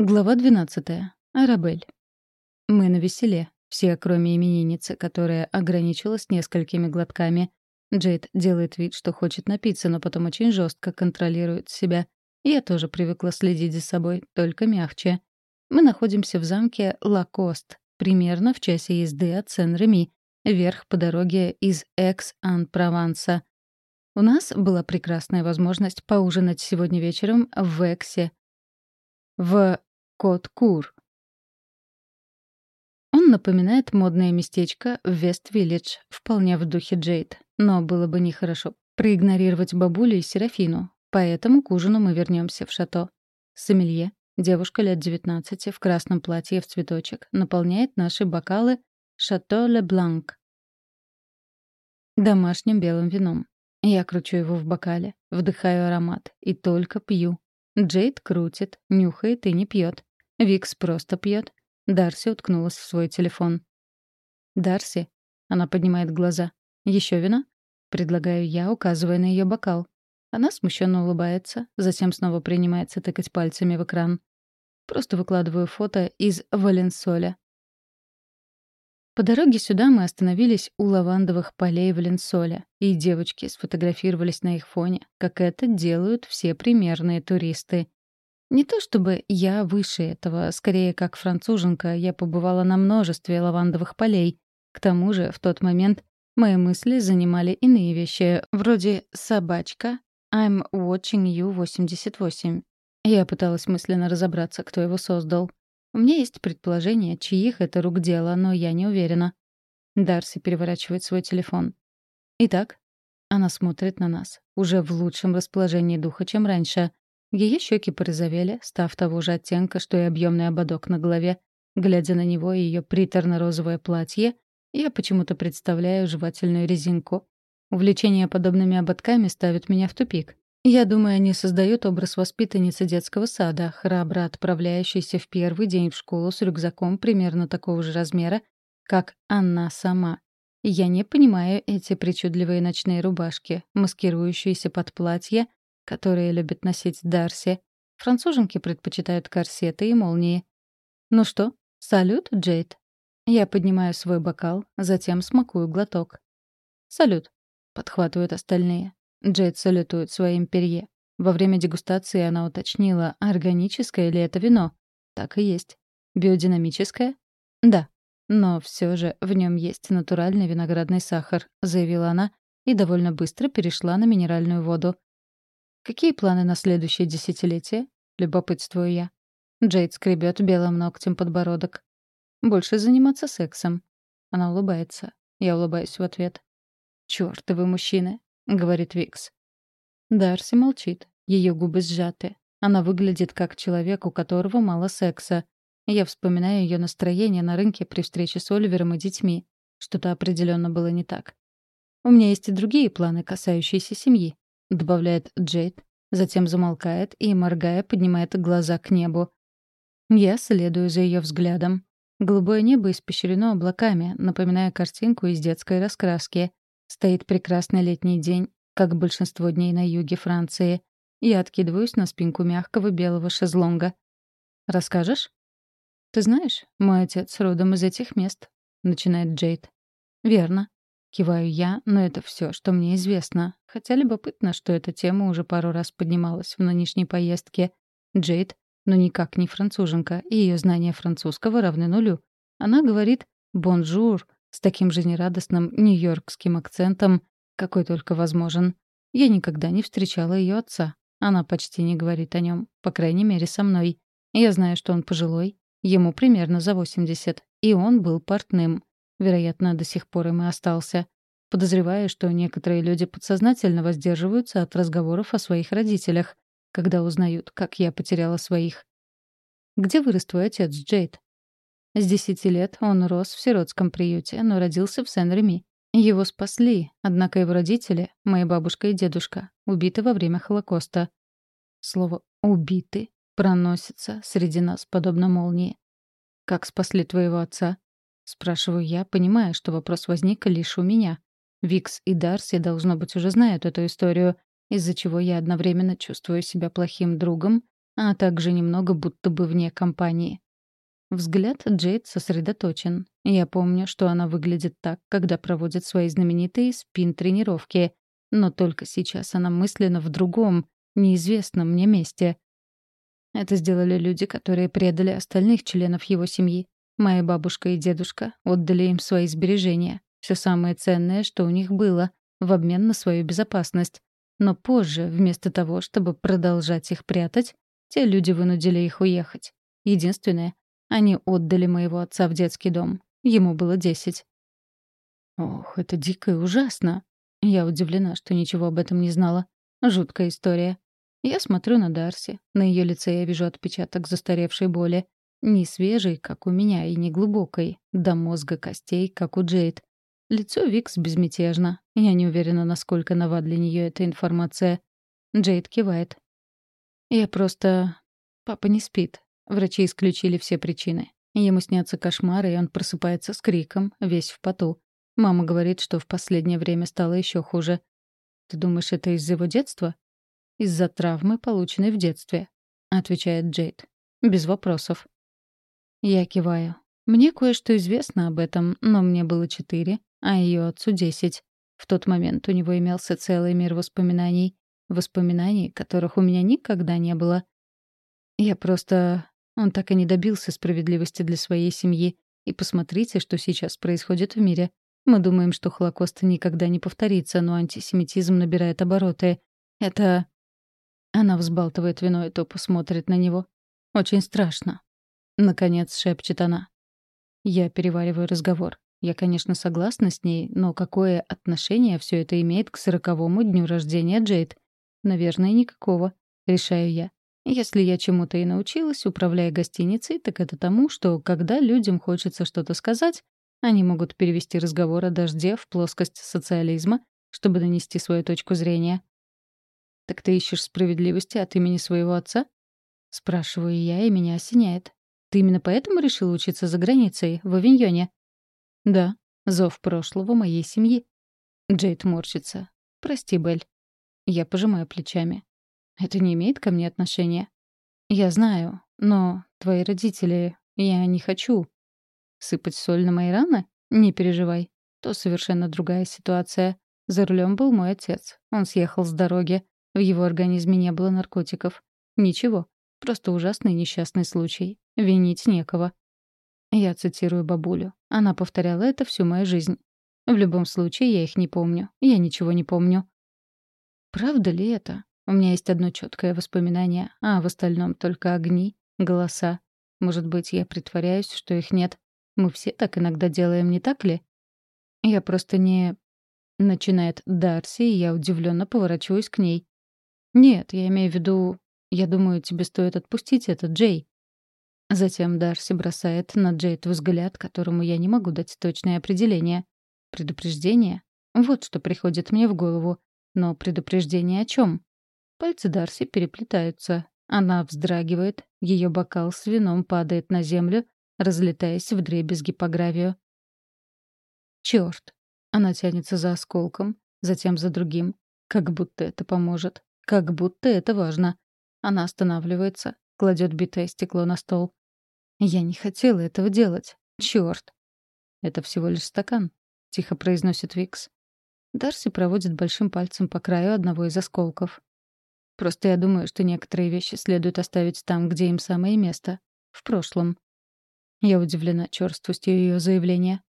Глава 12. Арабель. Мы на веселе. Все, кроме именинницы, которая ограничилась несколькими глотками. Джейд делает вид, что хочет напиться, но потом очень жестко контролирует себя. Я тоже привыкла следить за собой, только мягче. Мы находимся в замке Лакост, примерно в часе езды от Сен-Реми, вверх по дороге из Экс-Ан-Прованса. У нас была прекрасная возможность поужинать сегодня вечером в Эксе, в Кот-Кур. Он напоминает модное местечко в Вест-Виллидж, вполне в духе Джейд. Но было бы нехорошо проигнорировать бабулю и Серафину, поэтому к ужину мы вернемся в шато. Сомелье, девушка лет 19 в красном платье в цветочек, наполняет наши бокалы «Шато Ле Бланк» домашним белым вином. Я кручу его в бокале, вдыхаю аромат и только пью. Джейд крутит, нюхает и не пьет. Викс просто пьет. Дарси уткнулась в свой телефон. «Дарси?» Она поднимает глаза. Еще вина?» Предлагаю я, указывая на ее бокал. Она смущенно улыбается, затем снова принимается тыкать пальцами в экран. Просто выкладываю фото из Валенсоля. По дороге сюда мы остановились у лавандовых полей Валенсоля, и девочки сфотографировались на их фоне, как это делают все примерные туристы. Не то чтобы я выше этого, скорее как француженка, я побывала на множестве лавандовых полей. К тому же, в тот момент мои мысли занимали иные вещи, вроде «собачка», «I'm watching you 88». Я пыталась мысленно разобраться, кто его создал. У меня есть предположение, чьих это рук дело, но я не уверена. Дарси переворачивает свой телефон. Итак, она смотрит на нас, уже в лучшем расположении духа, чем раньше. Ее щеки порозовели, став того же оттенка, что и объемный ободок на голове. Глядя на него и ее приторно-розовое платье, я почему-то представляю жевательную резинку. Увлечение подобными ободками ставит меня в тупик. Я думаю, они создают образ воспитанницы детского сада, храбро отправляющейся в первый день в школу с рюкзаком примерно такого же размера, как она сама. Я не понимаю эти причудливые ночные рубашки, маскирующиеся под платье, которые любит носить Дарси. Француженки предпочитают корсеты и молнии. Ну что, салют, Джейд? Я поднимаю свой бокал, затем смакую глоток. Салют, подхватывают остальные. Джейд салютует своим перье. Во время дегустации она уточнила, органическое ли это вино. Так и есть. Биодинамическое? Да. Но все же в нем есть натуральный виноградный сахар, заявила она и довольно быстро перешла на минеральную воду. «Какие планы на следующее десятилетие?» — любопытствую я. Джейд скребет белым ногтем подбородок. «Больше заниматься сексом». Она улыбается. Я улыбаюсь в ответ. «Чёртовы мужчины», — говорит Викс. Дарси молчит. Ее губы сжаты. Она выглядит как человек, у которого мало секса. Я вспоминаю ее настроение на рынке при встрече с Оливером и детьми. Что-то определенно было не так. У меня есть и другие планы, касающиеся семьи. — добавляет Джейд, затем замолкает и, моргая, поднимает глаза к небу. Я следую за ее взглядом. Голубое небо испещрено облаками, напоминая картинку из детской раскраски. Стоит прекрасный летний день, как большинство дней на юге Франции. Я откидываюсь на спинку мягкого белого шезлонга. «Расскажешь?» «Ты знаешь, мой отец родом из этих мест», — начинает Джейд. «Верно. Киваю я, но это все, что мне известно. Хотя любопытно, что эта тема уже пару раз поднималась в нынешней поездке. Джейд, но никак не француженка, и ее знания французского равны нулю. Она говорит «бонжур» с таким же нерадостным нью-йоркским акцентом, какой только возможен. Я никогда не встречала ее отца. Она почти не говорит о нем, по крайней мере, со мной. Я знаю, что он пожилой, ему примерно за 80, и он был портным. Вероятно, до сих пор им и остался. Подозреваю, что некоторые люди подсознательно воздерживаются от разговоров о своих родителях, когда узнают, как я потеряла своих. «Где вырос твой отец, Джейд?» С десяти лет он рос в сиротском приюте, но родился в Сен-Реми. Его спасли, однако его родители, моя бабушка и дедушка, убиты во время Холокоста. Слово «убиты» проносится среди нас, подобно молнии. «Как спасли твоего отца?» Спрашиваю я, понимая, что вопрос возник лишь у меня. Викс и Дарси, должно быть, уже знают эту историю, из-за чего я одновременно чувствую себя плохим другом, а также немного будто бы вне компании. Взгляд Джейд сосредоточен. Я помню, что она выглядит так, когда проводит свои знаменитые спин-тренировки. Но только сейчас она мысленно в другом, неизвестном мне месте. Это сделали люди, которые предали остальных членов его семьи. Моя бабушка и дедушка отдали им свои сбережения. Все самое ценное, что у них было, в обмен на свою безопасность. Но позже, вместо того, чтобы продолжать их прятать, те люди вынудили их уехать. Единственное, они отдали моего отца в детский дом. Ему было десять. Ох, это дико и ужасно. Я удивлена, что ничего об этом не знала. Жуткая история. Я смотрю на Дарси. На ее лице я вижу отпечаток застаревшей боли. Не свежей, как у меня, и не глубокой, до мозга костей, как у Джейд. Лицо Викс безмятежно. Я не уверена, насколько нова для нее эта информация. Джейд кивает. Я просто... Папа не спит. Врачи исключили все причины. Ему снятся кошмары, и он просыпается с криком, весь в поту. Мама говорит, что в последнее время стало еще хуже. «Ты думаешь, это из-за его детства?» «Из-за травмы, полученной в детстве», — отвечает Джейд. «Без вопросов». Я киваю. Мне кое-что известно об этом, но мне было четыре, а ее отцу десять. В тот момент у него имелся целый мир воспоминаний. Воспоминаний, которых у меня никогда не было. Я просто он так и не добился справедливости для своей семьи. И посмотрите, что сейчас происходит в мире. Мы думаем, что Холокост никогда не повторится, но антисемитизм набирает обороты. Это... Она взбалтывает вино и тупо смотрит на него. Очень страшно. Наконец шепчет она. Я перевариваю разговор. Я, конечно, согласна с ней, но какое отношение все это имеет к сороковому дню рождения Джейд? Наверное, никакого. Решаю я. Если я чему-то и научилась, управляя гостиницей, так это тому, что когда людям хочется что-то сказать, они могут перевести разговор о дожде в плоскость социализма, чтобы донести свою точку зрения. «Так ты ищешь справедливости от имени своего отца?» Спрашиваю я, и меня осеняет. «Ты именно поэтому решила учиться за границей, в Авиньоне?» «Да, зов прошлого моей семьи». Джейд морщится. «Прости, Белль». Я пожимаю плечами. Это не имеет ко мне отношения. Я знаю, но твои родители... Я не хочу. Сыпать соль на мои раны? Не переживай. То совершенно другая ситуация. За рулем был мой отец. Он съехал с дороги. В его организме не было наркотиков. Ничего. Просто ужасный несчастный случай. Винить некого. Я цитирую бабулю. Она повторяла это всю мою жизнь. В любом случае, я их не помню. Я ничего не помню. Правда ли это? У меня есть одно четкое воспоминание, а в остальном только огни, голоса. Может быть, я притворяюсь, что их нет. Мы все так иногда делаем, не так ли? Я просто не... Начинает Дарси, и я удивленно поворачиваюсь к ней. Нет, я имею в виду... Я думаю, тебе стоит отпустить это, Джей. Затем Дарси бросает на Джейд взгляд, которому я не могу дать точное определение. Предупреждение? Вот что приходит мне в голову. Но предупреждение о чем? Пальцы Дарси переплетаются. Она вздрагивает, ее бокал с вином падает на землю, разлетаясь в дребезги по гравию. Черт! Она тянется за осколком, затем за другим. Как будто это поможет. Как будто это важно. Она останавливается, кладет битое стекло на стол. Я не хотела этого делать. Черт! Это всего лишь стакан, тихо произносит Викс. Дарси проводит большим пальцем по краю одного из осколков. Просто я думаю, что некоторые вещи следует оставить там, где им самое место. В прошлом. Я удивлена черствостью ее заявления.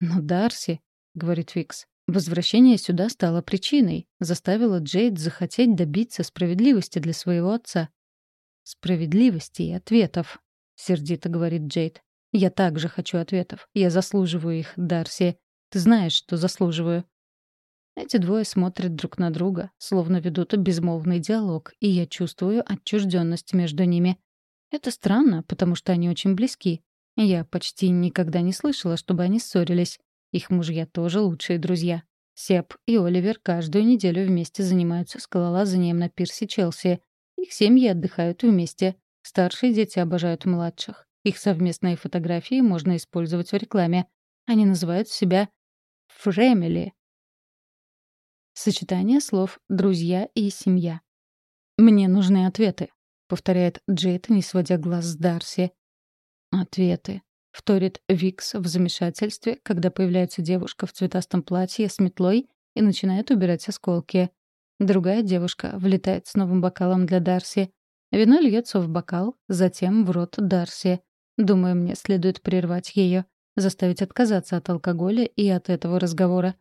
«Но Дарси», — говорит Викс, — «возвращение сюда стало причиной, заставило Джейд захотеть добиться справедливости для своего отца». «Справедливости и ответов», — сердито говорит Джейд. «Я также хочу ответов. Я заслуживаю их, Дарси. Ты знаешь, что заслуживаю». Эти двое смотрят друг на друга, словно ведут безмолвный диалог, и я чувствую отчужденность между ними. Это странно, потому что они очень близки. Я почти никогда не слышала, чтобы они ссорились. Их мужья тоже лучшие друзья. Сеп и Оливер каждую неделю вместе занимаются скалолазанием на пирсе Челси. Их семьи отдыхают вместе. Старшие дети обожают младших. Их совместные фотографии можно использовать в рекламе. Они называют себя «фрэмили» Сочетание слов «друзья» и «семья». Мне нужны ответы. — повторяет Джейд, не сводя глаз с Дарси. «Ответы», — вторит Викс в замешательстве, когда появляется девушка в цветастом платье с метлой и начинает убирать осколки. Другая девушка влетает с новым бокалом для Дарси. Вино льется в бокал, затем в рот Дарси. Думаю, мне следует прервать ее, заставить отказаться от алкоголя и от этого разговора.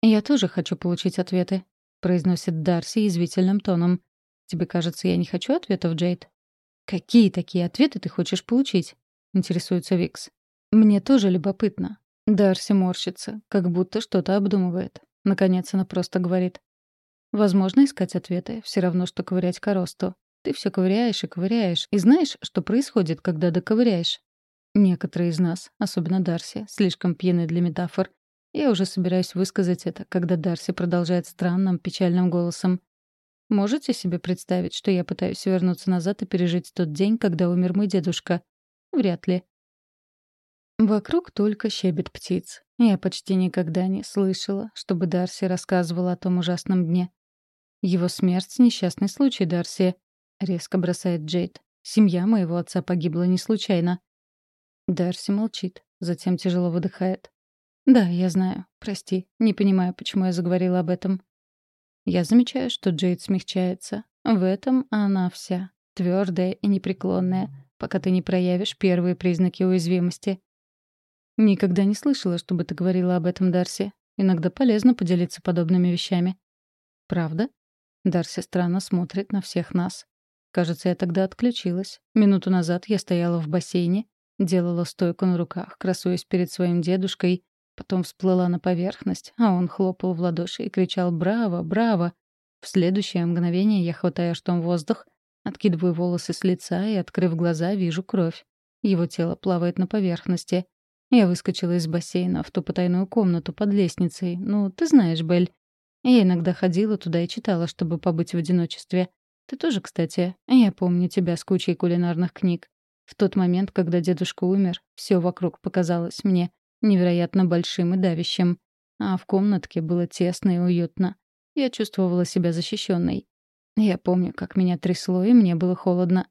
«Я тоже хочу получить ответы», — произносит Дарси извительным тоном. «Тебе кажется, я не хочу ответов, Джейд?» «Какие такие ответы ты хочешь получить?» — интересуется Викс. «Мне тоже любопытно». Дарси морщится, как будто что-то обдумывает. Наконец она просто говорит. «Возможно, искать ответы. Все равно, что ковырять коросту. Ты все ковыряешь и ковыряешь. И знаешь, что происходит, когда доковыряешь? Некоторые из нас, особенно Дарси, слишком пьяны для метафор. Я уже собираюсь высказать это, когда Дарси продолжает странным, печальным голосом. Можете себе представить, что я пытаюсь вернуться назад и пережить тот день, когда умер мой дедушка? Вряд ли. Вокруг только щебет птиц. Я почти никогда не слышала, чтобы Дарси рассказывала о том ужасном дне. Его смерть — несчастный случай, Дарси. — резко бросает Джейд. «Семья моего отца погибла не случайно». Дарси молчит, затем тяжело выдыхает. «Да, я знаю. Прости. Не понимаю, почему я заговорила об этом». Я замечаю, что Джейд смягчается. В этом она вся. твердая и непреклонная, пока ты не проявишь первые признаки уязвимости. Никогда не слышала, чтобы ты говорила об этом, Дарси. Иногда полезно поделиться подобными вещами. Правда? Дарси странно смотрит на всех нас. Кажется, я тогда отключилась. Минуту назад я стояла в бассейне, делала стойку на руках, красуясь перед своим дедушкой, потом всплыла на поверхность, а он хлопал в ладоши и кричал «Браво! Браво!». В следующее мгновение я хватаю штом воздух, откидываю волосы с лица и, открыв глаза, вижу кровь. Его тело плавает на поверхности. Я выскочила из бассейна в ту потайную комнату под лестницей. Ну, ты знаешь, Бель. Я иногда ходила туда и читала, чтобы побыть в одиночестве. Ты тоже, кстати. Я помню тебя с кучей кулинарных книг. В тот момент, когда дедушка умер, все вокруг показалось мне невероятно большим и давящим. А в комнатке было тесно и уютно. Я чувствовала себя защищенной. Я помню, как меня трясло, и мне было холодно.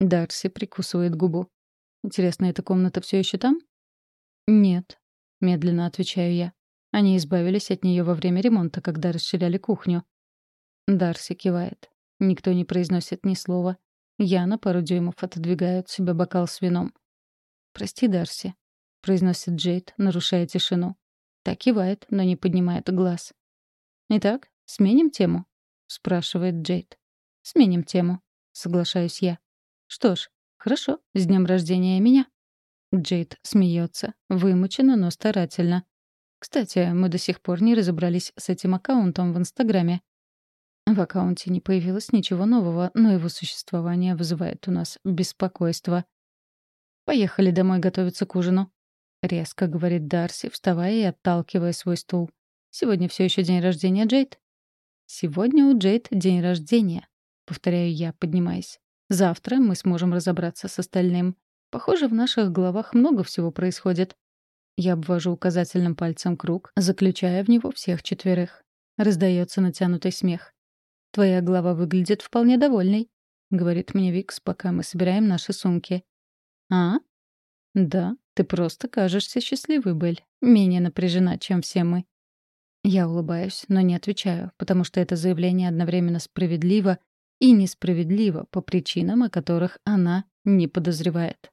Дарси прикусывает губу. Интересно, эта комната все еще там? Нет, медленно отвечаю я. Они избавились от нее во время ремонта, когда расширяли кухню. Дарси кивает. Никто не произносит ни слова. Я на пару дюймов отодвигаю от себя бокал с вином. «Прости, Дарси», — произносит Джейд, нарушая тишину. Так кивает, но не поднимает глаз. «Итак, сменим тему?» — спрашивает Джейд. «Сменим тему», — соглашаюсь я. «Что ж, хорошо, с днем рождения меня». Джейд смеется, вымученно, но старательно. Кстати, мы до сих пор не разобрались с этим аккаунтом в Инстаграме. В аккаунте не появилось ничего нового, но его существование вызывает у нас беспокойство. «Поехали домой готовиться к ужину», — резко говорит Дарси, вставая и отталкивая свой стул. «Сегодня все еще день рождения Джейд?» «Сегодня у Джейд день рождения», — повторяю я, поднимаясь. «Завтра мы сможем разобраться с остальным. Похоже, в наших головах много всего происходит». Я обвожу указательным пальцем круг, заключая в него всех четверых. Раздается натянутый смех. «Твоя голова выглядит вполне довольной», — говорит мне Викс, пока мы собираем наши сумки. «А? Да, ты просто кажешься счастливой, Белль. Менее напряжена, чем все мы». Я улыбаюсь, но не отвечаю, потому что это заявление одновременно справедливо и несправедливо по причинам, о которых она не подозревает.